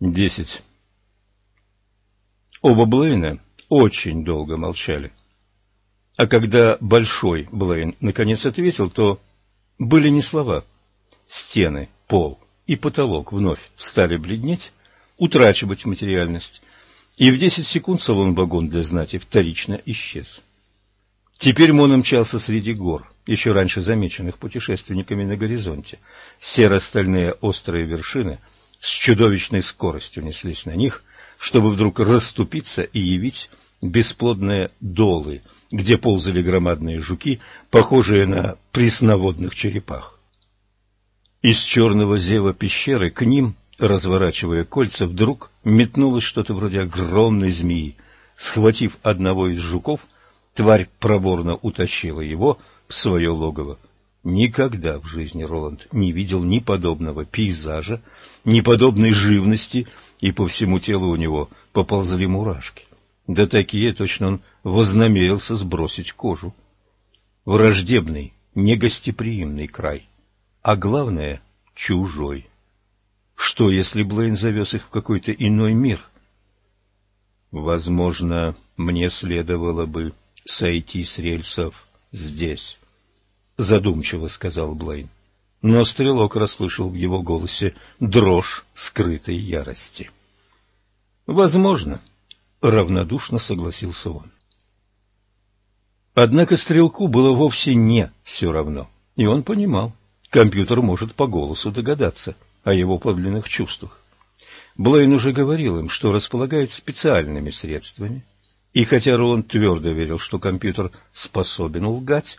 Десять. Оба Блейна очень долго молчали. А когда Большой Блейн наконец ответил, то были не слова. Стены, пол и потолок вновь стали бледнеть, утрачивать материальность, и в десять секунд салон-вагон для знати вторично исчез. Теперь Мон мчался среди гор, еще раньше замеченных путешественниками на горизонте. Серо-стальные острые вершины с чудовищной скоростью неслись на них, чтобы вдруг расступиться и явить бесплодные долы, где ползали громадные жуки, похожие на пресноводных черепах. Из черного зева пещеры к ним, разворачивая кольца, вдруг метнулось что-то вроде огромной змеи. Схватив одного из жуков, тварь проворно утащила его в свое логово. Никогда в жизни Роланд не видел ни подобного пейзажа, ни подобной живности, и по всему телу у него поползли мурашки. Да такие точно он вознамерился сбросить кожу. Враждебный, негостеприимный край, а главное — чужой. Что, если Блейн завез их в какой-то иной мир? Возможно, мне следовало бы сойти с рельсов здесь, — задумчиво сказал Блейн. Но стрелок расслышал в его голосе дрожь скрытой ярости. Возможно, — равнодушно согласился он. Однако стрелку было вовсе не все равно, и он понимал, компьютер может по голосу догадаться о его подлинных чувствах. Блейн уже говорил им, что располагает специальными средствами, и хотя Роланд твердо верил, что компьютер способен лгать,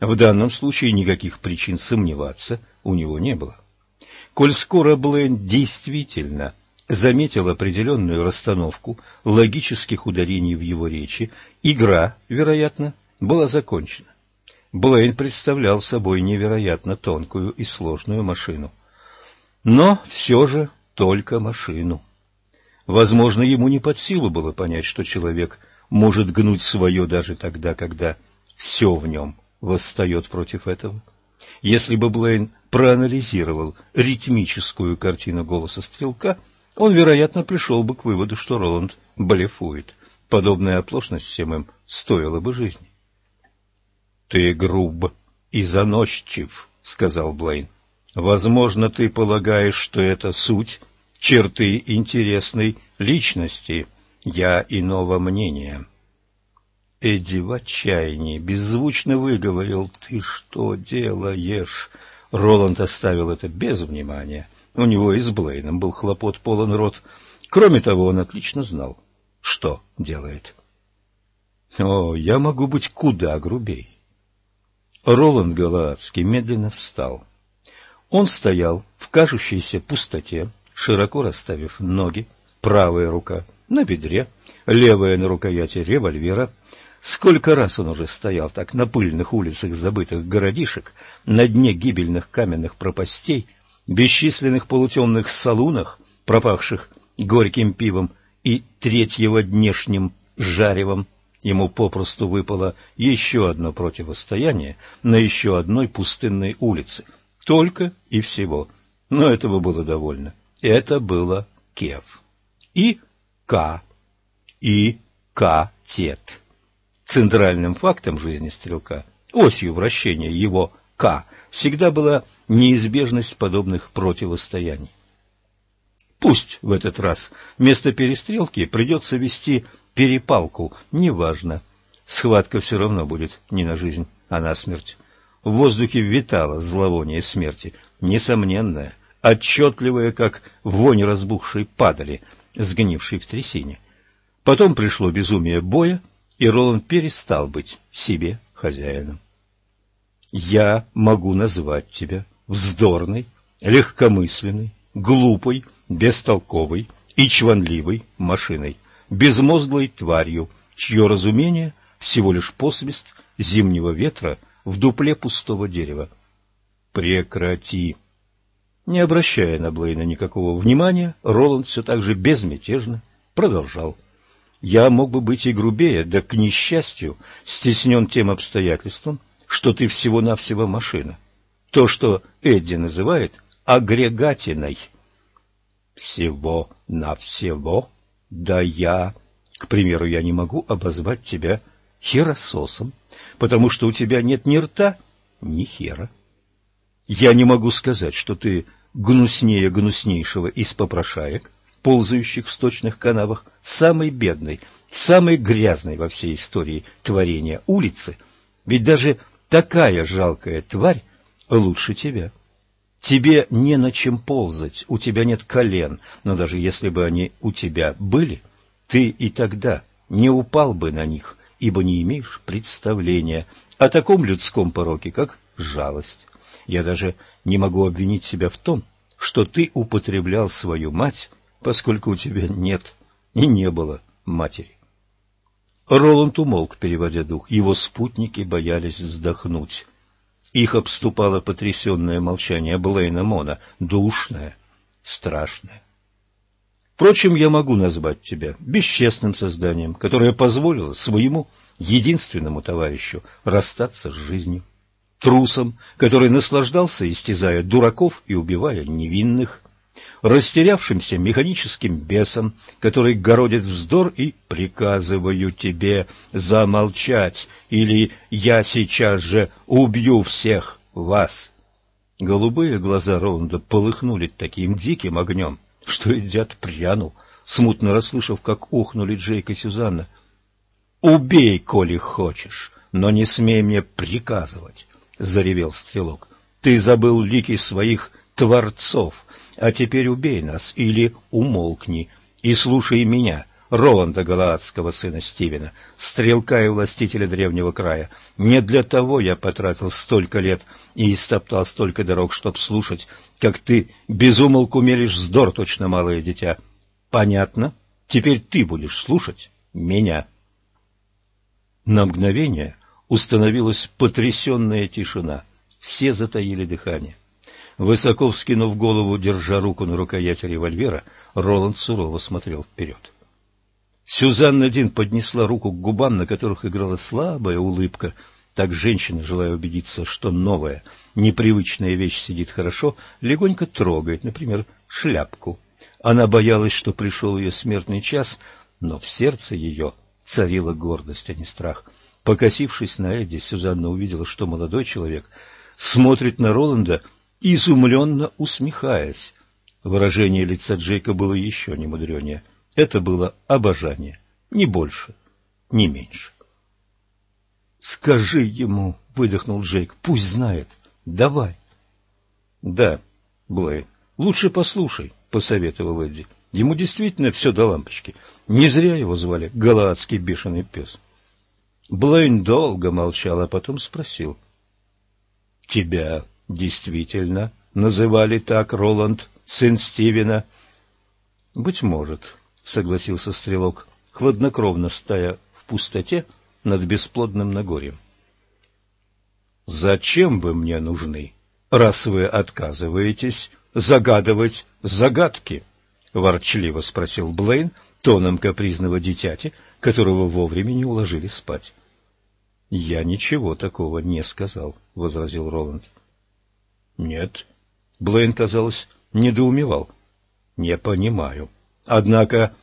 в данном случае никаких причин сомневаться у него не было. Коль скоро Блейн действительно заметил определенную расстановку логических ударений в его речи, игра, вероятно, была закончена. Блейн представлял собой невероятно тонкую и сложную машину. Но все же только машину. Возможно, ему не под силу было понять, что человек может гнуть свое даже тогда, когда все в нем восстает против этого. Если бы Блейн проанализировал ритмическую картину голоса стрелка – он, вероятно, пришел бы к выводу, что Роланд блефует. Подобная оплошность всем им стоила бы жизни. — Ты груб и заносчив, — сказал Блейн. — Возможно, ты полагаешь, что это суть, черты интересной личности. Я иного мнения. Эдди в отчаянии беззвучно выговорил «Ты что делаешь?» Роланд оставил это без внимания. У него и с Блейном был хлопот полон рот. Кроме того, он отлично знал, что делает. О, я могу быть куда грубей. Роланд Галаадский медленно встал. Он стоял в кажущейся пустоте, широко расставив ноги, правая рука на бедре, левая на рукояти револьвера. Сколько раз он уже стоял так на пыльных улицах забытых городишек, на дне гибельных каменных пропастей, бесчисленных полутемных салунах, пропахших горьким пивом и третьего днешним жаревом, ему попросту выпало еще одно противостояние на еще одной пустынной улице. Только и всего. Но этого было довольно. Это было Кев. И К. И К-тет. Центральным фактом жизни стрелка, осью вращения его К, всегда была неизбежность подобных противостояний. Пусть в этот раз вместо перестрелки придется вести перепалку, неважно. Схватка все равно будет не на жизнь, а на смерть. В воздухе витало зловоние смерти, несомненное, отчетливое, как вонь разбухшей падали, сгнившей в трясине. Потом пришло безумие боя, и Роланд перестал быть себе хозяином. «Я могу назвать тебя вздорной, легкомысленной, глупой, бестолковой и чванливой машиной, безмозглой тварью, чье разумение всего лишь посвист зимнего ветра в дупле пустого дерева. Прекрати! Не обращая на Блейна никакого внимания, Роланд все так же безмятежно продолжал. Я мог бы быть и грубее, да, к несчастью, стеснен тем обстоятельством, что ты всего-навсего машина то, что Эдди называет агрегатиной. Всего-навсего? Да я... К примеру, я не могу обозвать тебя херососом, потому что у тебя нет ни рта, ни хера. Я не могу сказать, что ты гнуснее гнуснейшего из попрошаек, ползающих в сточных канавах, самый бедный, самый грязный во всей истории творения улицы, ведь даже такая жалкая тварь лучше тебя. Тебе не на чем ползать, у тебя нет колен, но даже если бы они у тебя были, ты и тогда не упал бы на них, ибо не имеешь представления о таком людском пороке, как жалость. Я даже не могу обвинить себя в том, что ты употреблял свою мать, поскольку у тебя нет и не было матери. Роланд умолк, переводя дух. Его спутники боялись вздохнуть. Их обступало потрясенное молчание Блейна Мона, душное, страшное. Впрочем, я могу назвать тебя бесчестным созданием, которое позволило своему единственному товарищу расстаться с жизнью, трусом, который наслаждался, истязая дураков и убивая невинных, растерявшимся механическим бесом, который городит вздор и «приказываю тебе замолчать, или я сейчас же убью всех вас». Голубые глаза Роланда полыхнули таким диким огнем, что Эдиат прянул, смутно расслышав, как ухнули Джейк и Сюзанна. «Убей, коли хочешь, но не смей мне приказывать», — заревел стрелок. «Ты забыл лики своих творцов, а теперь убей нас или умолкни и слушай меня, Роланда Галаадского, сына Стивена, стрелка и властителя древнего края. Не для того я потратил столько лет и истоптал столько дорог, чтоб слушать, как ты безумолку мелешь вздор, точно малое дитя. Понятно? Теперь ты будешь слушать меня. На мгновение установилась потрясенная тишина. Все затаили дыхание. Высоко вскинув голову, держа руку на рукояти револьвера, Роланд сурово смотрел вперед. Сюзанна Дин поднесла руку к губам, на которых играла слабая улыбка. Так женщина, желая убедиться, что новая, непривычная вещь сидит хорошо, легонько трогает, например, шляпку. Она боялась, что пришел ее смертный час, но в сердце ее царила гордость, а не страх. Покосившись на Эдди, Сюзанна увидела, что молодой человек смотрит на Роланда — изумленно усмехаясь. Выражение лица Джейка было еще немудренее. Это было обожание, не больше, не меньше. «Скажи ему», — выдохнул Джейк, — «пусть знает. Давай». «Да, Блейн, лучше послушай», — посоветовал Эдди. Ему действительно все до лампочки. Не зря его звали Галаадский бешеный пес. Блейн долго молчал, а потом спросил. — Тебя Действительно, называли так Роланд, сын Стивена. Быть может, согласился стрелок, хладнокровно стая в пустоте над бесплодным Нагорьем. Зачем вы мне нужны, раз вы отказываетесь загадывать загадки? ворчливо спросил Блейн тоном капризного дитяти, которого вовремя не уложили спать. Я ничего такого не сказал, возразил Роланд. Нет. Блейн, казалось, недоумевал. Не понимаю. Однако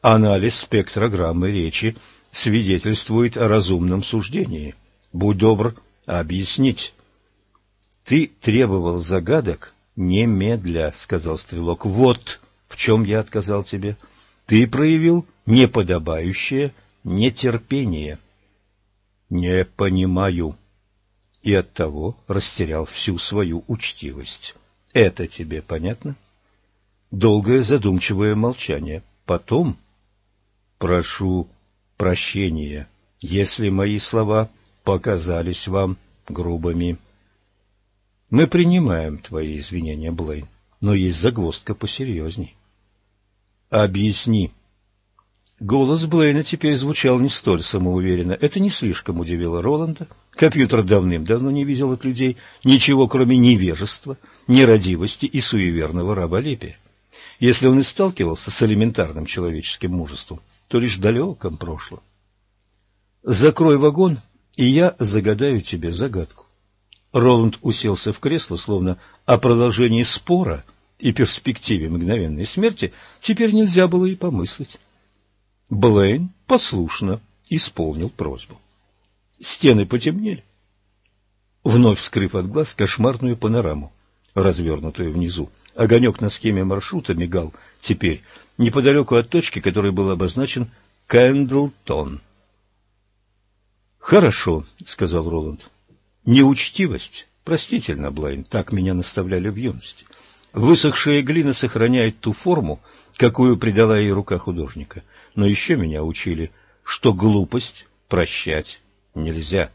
анализ спектрограммы речи свидетельствует о разумном суждении. Будь добр объяснить. Ты требовал загадок немедля, сказал стрелок. Вот в чем я отказал тебе. Ты проявил неподобающее нетерпение. Не понимаю и оттого растерял всю свою учтивость. Это тебе понятно? Долгое задумчивое молчание. Потом прошу прощения, если мои слова показались вам грубыми. Мы принимаем твои извинения, Блейн, но есть загвоздка посерьезней. Объясни, Голос Блейна теперь звучал не столь самоуверенно. Это не слишком удивило Роланда. Компьютер давным-давно не видел от людей ничего, кроме невежества, нерадивости и суеверного раболепия. Если он и сталкивался с элементарным человеческим мужеством, то лишь в далеком прошлом. «Закрой вагон, и я загадаю тебе загадку». Роланд уселся в кресло, словно о продолжении спора и перспективе мгновенной смерти теперь нельзя было и помыслить. Блейн послушно исполнил просьбу. Стены потемнели. Вновь скрыв от глаз кошмарную панораму, развернутую внизу, огонек на схеме маршрута мигал теперь неподалеку от точки, которой был обозначен Кэндлтон. «Хорошо», — сказал Роланд. «Неучтивость простительно, Блейн, так меня наставляли в юности. Высохшая глина сохраняет ту форму, какую придала ей рука художника. Но еще меня учили, что глупость прощать нельзя».